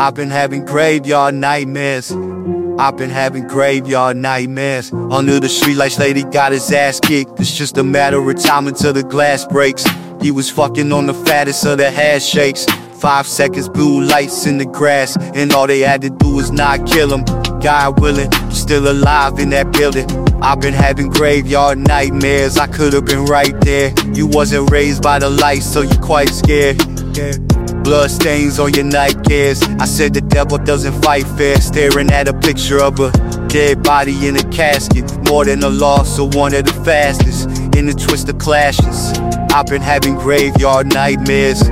I've been having graveyard nightmares. I've been having graveyard nightmares. Under the streetlights, lady got his ass kicked. It's just a matter of time until the glass breaks. He was fucking on the fattest of the hash shakes. Five seconds, blue lights in the grass, and all they had to do was not kill him. God willing, still alive in that building. I've been having graveyard nightmares. I could have been right there. You wasn't raised by the lights, so you quite scared. Yeah. Blood stains on your night gears. I said the devil doesn't fight fair. Staring at a picture of a dead body in a casket. More than a loss, so one of the fastest. In the twist of clashes. I've been having graveyard nightmares.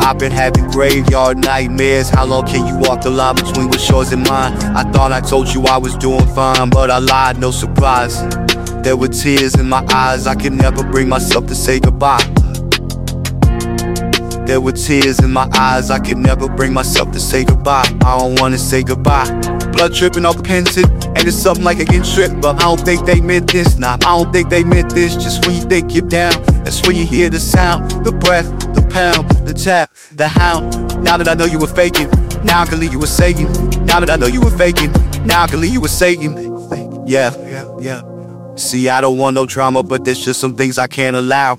I've been having graveyard nightmares. How long can you walk the line between what's yours and mine? I thought I told you I was doing fine, but I lied, no surprise. There were tears in my eyes, I could never bring myself to say goodbye. There were tears in my eyes, I could never bring myself to say goodbye. I don't wanna say goodbye. Blood dripping off the pencil, and it's something like a getting tripped, but I don't think they meant this. Nah, I don't think they meant this. Just when you think you're down, that's when you hear the sound, the breath, the pound, the tap, the hound. Now that I know you were faking, now I can leave you were saying. Now that I know you were faking, now I can leave you were saying. Yeah, yeah, yeah. See, I don't want no drama, but there's just some things I can't allow.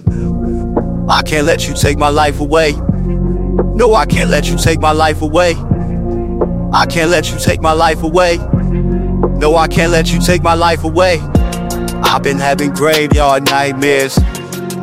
I can't let you take my life away. No, I can't let you take my life away. I can't let you take my life away. No, I can't let you take my life away. I've been having graveyard nightmares.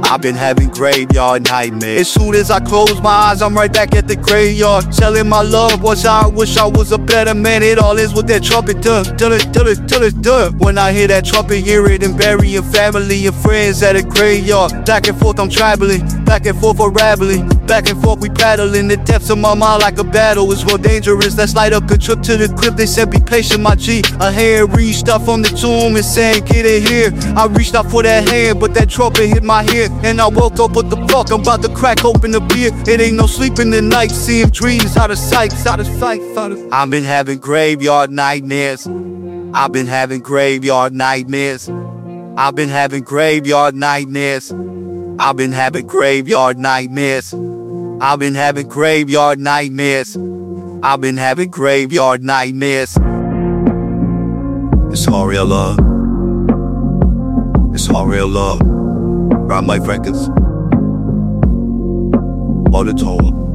I've been having graveyard nightmares. As soon as I close my eyes, I'm right back at the graveyard. Telling my loved ones I wish I was a better man. It all is with that trumpet, duh, duh, duh, duh, duh. When I hear that trumpet, hear it and burying family and friends at a graveyard. Back and forth, I'm traveling. Back and forth, unraveling. Back and forth, we paddling. The depths of my mind like a battle is more dangerous. Let's light up a trip to the crib. They said, be patient, my G. A hand reached out from the tomb and saying, get it here. I reached out for that hand, but that trumpet hit my head. And I woke up, with the fuck? I'm about to crack open the beer. It ain't no sleeping the night, seeing dreams out of sight, out of sight, out of I've been having graveyard nightmares. I've been having graveyard nightmares. I've been having graveyard nightmares. I've been having graveyard nightmares. I've been having graveyard nightmares. I've been having graveyard nightmares. It's all real love. It's all real love. Round my records. All the toll.